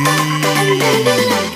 Hihi.